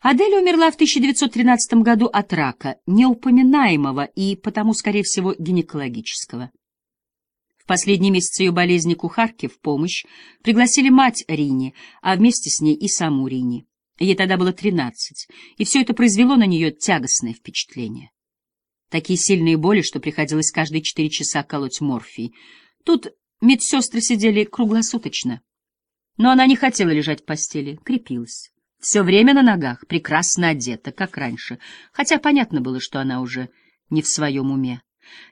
Адель умерла в 1913 году от рака, неупоминаемого и потому, скорее всего, гинекологического. В последние месяцы ее болезни кухарки в помощь пригласили мать Рини, а вместе с ней и саму Рини. Ей тогда было тринадцать, и все это произвело на нее тягостное впечатление. Такие сильные боли, что приходилось каждые четыре часа колоть морфий. Тут медсестры сидели круглосуточно. Но она не хотела лежать в постели, крепилась. Все время на ногах, прекрасно одета, как раньше, хотя понятно было, что она уже не в своем уме.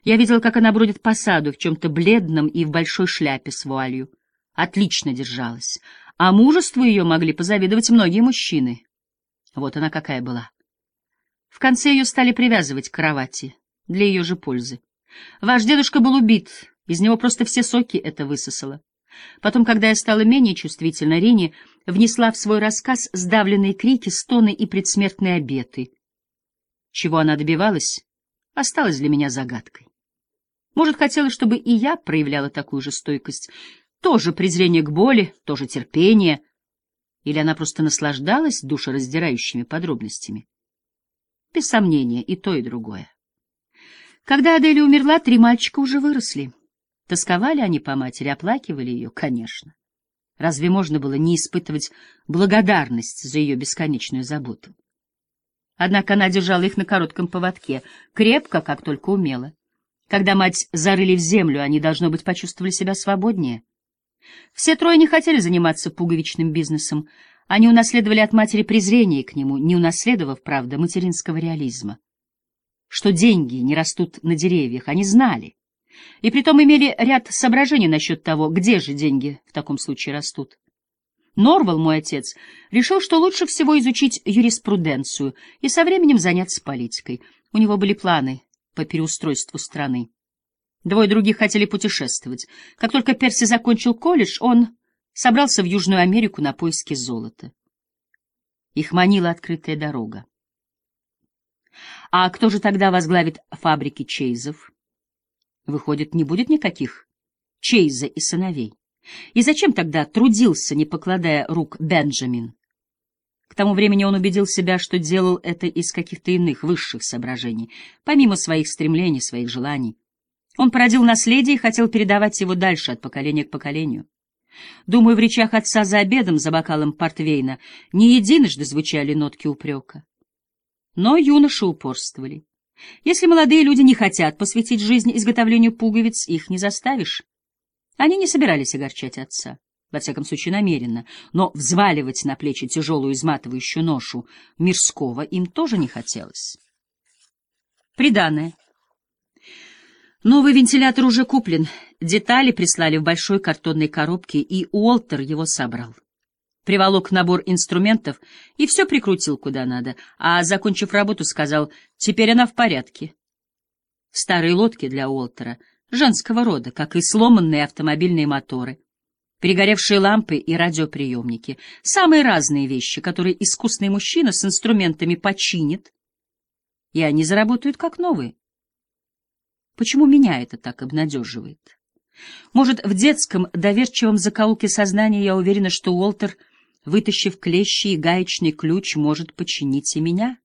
Я видел, как она бродит по саду в чем-то бледном и в большой шляпе с вуалью. Отлично держалась, а мужеству ее могли позавидовать многие мужчины. Вот она какая была. В конце ее стали привязывать к кровати, для ее же пользы. Ваш дедушка был убит, из него просто все соки это высосало. Потом, когда я стала менее чувствительна, Рини внесла в свой рассказ сдавленные крики, стоны и предсмертные обеты. Чего она добивалась, осталось для меня загадкой. Может, хотела, чтобы и я проявляла такую же стойкость, тоже презрение к боли, тоже терпение, или она просто наслаждалась душераздирающими подробностями. Без сомнения, и то, и другое. Когда Аделя умерла, три мальчика уже выросли. Тосковали они по матери, оплакивали ее, конечно. Разве можно было не испытывать благодарность за ее бесконечную заботу? Однако она держала их на коротком поводке, крепко, как только умела. Когда мать зарыли в землю, они, должно быть, почувствовали себя свободнее. Все трое не хотели заниматься пуговичным бизнесом. Они унаследовали от матери презрение к нему, не унаследовав, правда, материнского реализма. Что деньги не растут на деревьях, они знали. И притом имели ряд соображений насчет того, где же деньги в таком случае растут. Норвал, мой отец, решил, что лучше всего изучить юриспруденцию и со временем заняться политикой. У него были планы по переустройству страны. Двое других хотели путешествовать. Как только Перси закончил колледж, он собрался в Южную Америку на поиски золота. Их манила открытая дорога. А кто же тогда возглавит фабрики Чейзов? Выходит, не будет никаких Чейза и сыновей. И зачем тогда трудился, не покладая рук, Бенджамин? К тому времени он убедил себя, что делал это из каких-то иных, высших соображений, помимо своих стремлений, своих желаний. Он породил наследие и хотел передавать его дальше, от поколения к поколению. Думаю, в речах отца за обедом, за бокалом портвейна, не единожды звучали нотки упрека. Но юноши упорствовали. Если молодые люди не хотят посвятить жизнь изготовлению пуговиц, их не заставишь. Они не собирались огорчать отца, во всяком случае намеренно, но взваливать на плечи тяжелую изматывающую ношу мирского им тоже не хотелось. Приданное. Новый вентилятор уже куплен, детали прислали в большой картонной коробке, и Уолтер его собрал. Приволок набор инструментов и все прикрутил куда надо, а, закончив работу, сказал, теперь она в порядке. Старые лодки для Уолтера — женского рода, как и сломанные автомобильные моторы, перегоревшие лампы и радиоприемники, самые разные вещи, которые искусный мужчина с инструментами починит, и они заработают как новые. Почему меня это так обнадеживает? Может, в детском доверчивом закоулке сознания я уверена, что Уолтер, вытащив клещи и гаечный ключ, может починить и меня?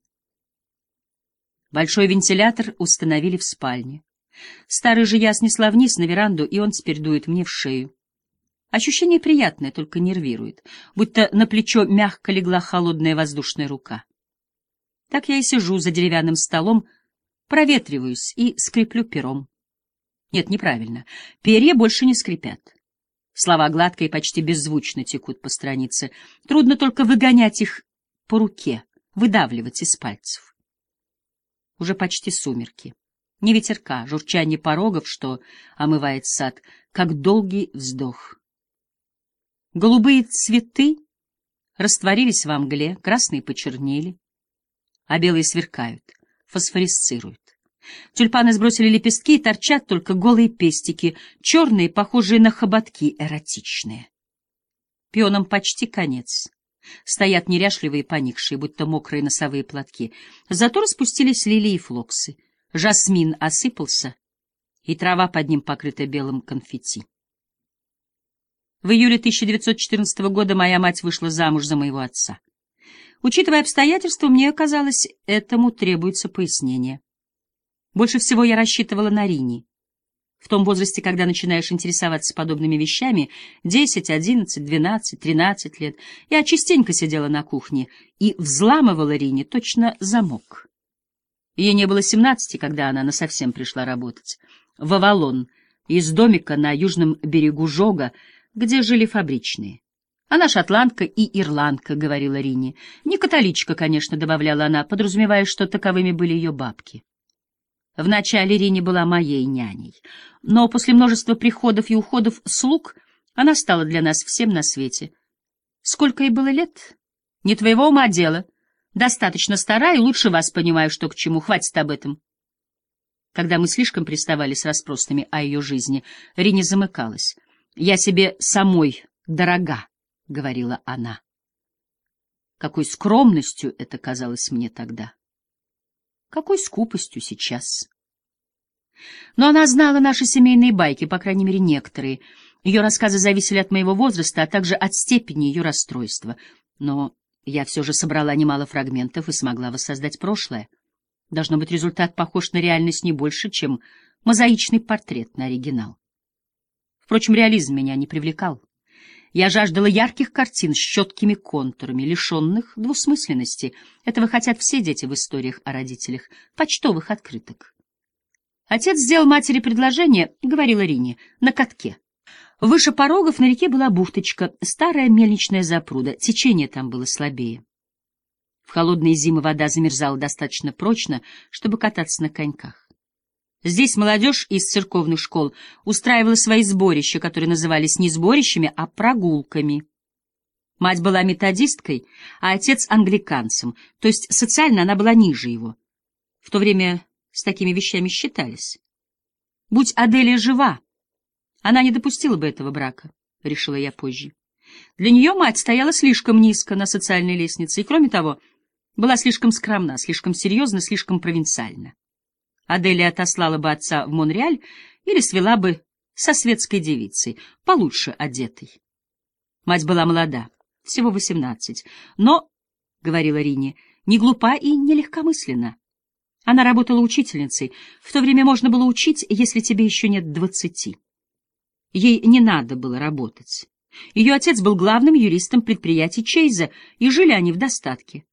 Большой вентилятор установили в спальне. Старый же я снесла вниз на веранду, и он теперь дует мне в шею. Ощущение приятное, только нервирует, будто на плечо мягко легла холодная воздушная рука. Так я и сижу за деревянным столом, проветриваюсь и скреплю пером. Нет, неправильно. Перья больше не скрипят. Слова гладко и почти беззвучно текут по странице. Трудно только выгонять их по руке, выдавливать из пальцев. Уже почти сумерки ни ветерка, журчание порогов, что омывает сад, как долгий вздох. Голубые цветы растворились во мгле, красные почернели, а белые сверкают, фосфорисцируют. Тюльпаны сбросили лепестки, и торчат только голые пестики, черные, похожие на хоботки, эротичные. Пионам почти конец. Стоят неряшливые, поникшие, будто мокрые носовые платки. Зато распустились лилии и флоксы — Жасмин осыпался, и трава под ним покрыта белым конфетти. В июле 1914 года моя мать вышла замуж за моего отца. Учитывая обстоятельства, мне казалось, этому требуется пояснение. Больше всего я рассчитывала на Рини. В том возрасте, когда начинаешь интересоваться подобными вещами, 10, 11, 12, 13 лет, я частенько сидела на кухне и взламывала Рине точно замок. Ей не было 17, когда она насовсем пришла работать. В Авалон, из домика на южном берегу Жога, где жили фабричные. Она шотландка и ирландка, — говорила Рине. Не католичка, конечно, — добавляла она, подразумевая, что таковыми были ее бабки. Вначале Рине была моей няней, но после множества приходов и уходов слуг она стала для нас всем на свете. Сколько ей было лет? Не твоего ума дело. Достаточно стара и лучше вас понимаю, что к чему. Хватит об этом. Когда мы слишком приставали с расспросами о ее жизни, Рине замыкалась. «Я себе самой дорога», — говорила она. Какой скромностью это казалось мне тогда. Какой скупостью сейчас. Но она знала наши семейные байки, по крайней мере, некоторые. Ее рассказы зависели от моего возраста, а также от степени ее расстройства. Но я все же собрала немало фрагментов и смогла воссоздать прошлое. Должно быть, результат похож на реальность не больше, чем мозаичный портрет на оригинал. Впрочем, реализм меня не привлекал. Я жаждала ярких картин с четкими контурами, лишенных двусмысленности. Этого хотят все дети в историях о родителях, почтовых открыток. Отец сделал матери предложение, говорила Рине, на катке. Выше порогов на реке была бухточка, старая мельничная запруда, течение там было слабее. В холодные зимы вода замерзала достаточно прочно, чтобы кататься на коньках. Здесь молодежь из церковных школ устраивала свои сборища, которые назывались не сборищами, а прогулками. Мать была методисткой, а отец — англиканцем, то есть социально она была ниже его. В то время с такими вещами считались. Будь Аделия жива, она не допустила бы этого брака, — решила я позже. Для нее мать стояла слишком низко на социальной лестнице и, кроме того, была слишком скромна, слишком серьезна, слишком провинциальна. Аделия отослала бы отца в Монреаль или свела бы со светской девицей, получше одетой. Мать была молода, всего восемнадцать, но, — говорила Рине, — не глупа и не легкомысленна. Она работала учительницей. В то время можно было учить, если тебе еще нет двадцати. Ей не надо было работать. Ее отец был главным юристом предприятий Чейза, и жили они в достатке.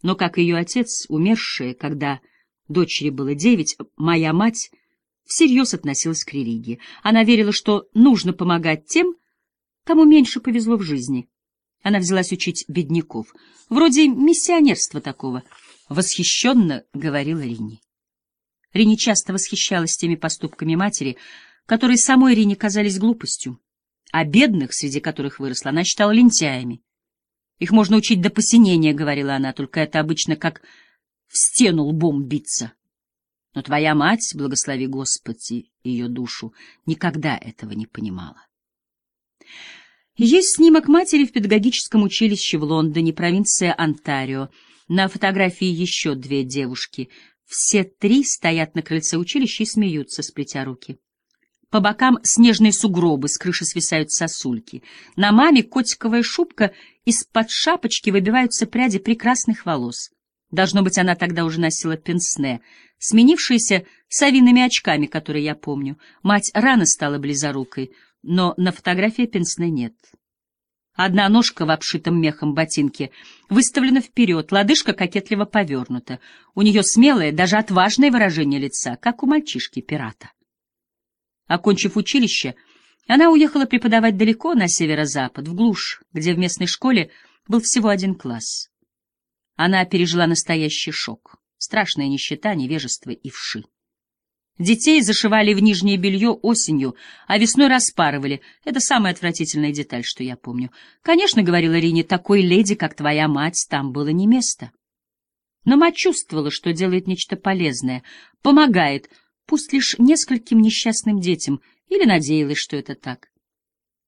Но, как ее отец, умершая, когда дочери было девять, моя мать всерьез относилась к религии. Она верила, что нужно помогать тем, кому меньше повезло в жизни. Она взялась учить бедняков, вроде миссионерства такого, восхищенно говорила Рини. Рини часто восхищалась теми поступками матери, которые самой Рине казались глупостью, а бедных, среди которых выросла, она считала лентяями. Их можно учить до посинения, — говорила она, — только это обычно как в стену лбом биться. Но твоя мать, благослови Господи ее душу, никогда этого не понимала. Есть снимок матери в педагогическом училище в Лондоне, провинция Онтарио. На фотографии еще две девушки. Все три стоят на крыльце училища и смеются, сплетя руки. По бокам снежные сугробы, с крыши свисают сосульки. На маме котиковая шубка, из-под шапочки выбиваются пряди прекрасных волос. Должно быть, она тогда уже носила пенсне, сменившиеся совиными очками, которые я помню. Мать рано стала близорукой, но на фотографии пенсне нет. Одна ножка в обшитом мехом ботинке выставлена вперед, лодыжка кокетливо повернута. У нее смелое, даже отважное выражение лица, как у мальчишки-пирата. Окончив училище, она уехала преподавать далеко, на северо-запад, в глушь, где в местной школе был всего один класс. Она пережила настоящий шок. Страшная нищета, невежество и вши. Детей зашивали в нижнее белье осенью, а весной распарывали. Это самая отвратительная деталь, что я помню. Конечно, — говорила Рине, — такой леди, как твоя мать, там было не место. Но мать чувствовала, что делает нечто полезное, помогает, пусть лишь нескольким несчастным детям, или надеялась, что это так.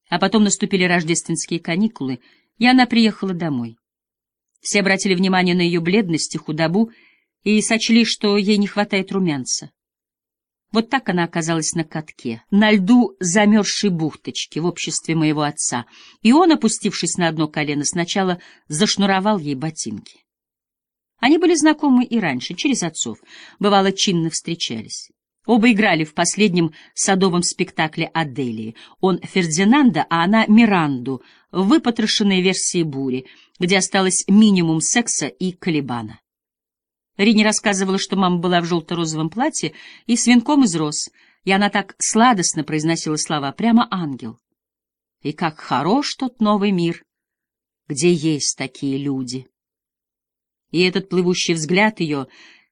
А потом наступили рождественские каникулы, и она приехала домой. Все обратили внимание на ее бледность и худобу и сочли, что ей не хватает румянца. Вот так она оказалась на катке, на льду замерзшей бухточки в обществе моего отца, и он, опустившись на одно колено, сначала зашнуровал ей ботинки. Они были знакомы и раньше, через отцов, бывало, чинно встречались. Оба играли в последнем садовом спектакле Аделии. Он Фердинанда, а она Миранду, в выпотрошенной версии «Бури», где осталось минимум секса и колебана. Рини рассказывала, что мама была в желто-розовом платье и с венком из роз, и она так сладостно произносила слова, прямо ангел. И как хорош тот новый мир, где есть такие люди. И этот плывущий взгляд ее,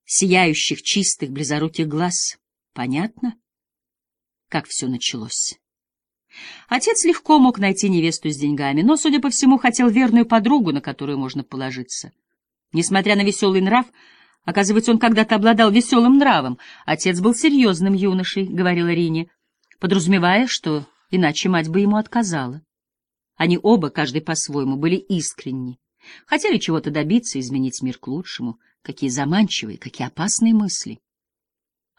сияющих, чистых, близоруких глаз, понятно, как все началось. Отец легко мог найти невесту с деньгами, но, судя по всему, хотел верную подругу, на которую можно положиться. Несмотря на веселый нрав, Оказывается, он когда-то обладал веселым нравом. Отец был серьезным юношей, — говорила Рине, подразумевая, что иначе мать бы ему отказала. Они оба, каждый по-своему, были искренни. Хотели чего-то добиться, изменить мир к лучшему. Какие заманчивые, какие опасные мысли.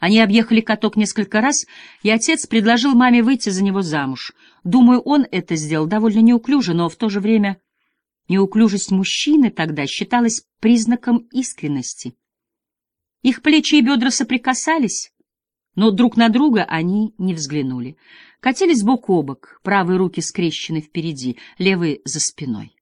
Они объехали каток несколько раз, и отец предложил маме выйти за него замуж. Думаю, он это сделал довольно неуклюже, но в то же время неуклюжесть мужчины тогда считалась признаком искренности. Их плечи и бедра соприкасались, но друг на друга они не взглянули. Катились бок о бок, правые руки скрещены впереди, левые за спиной.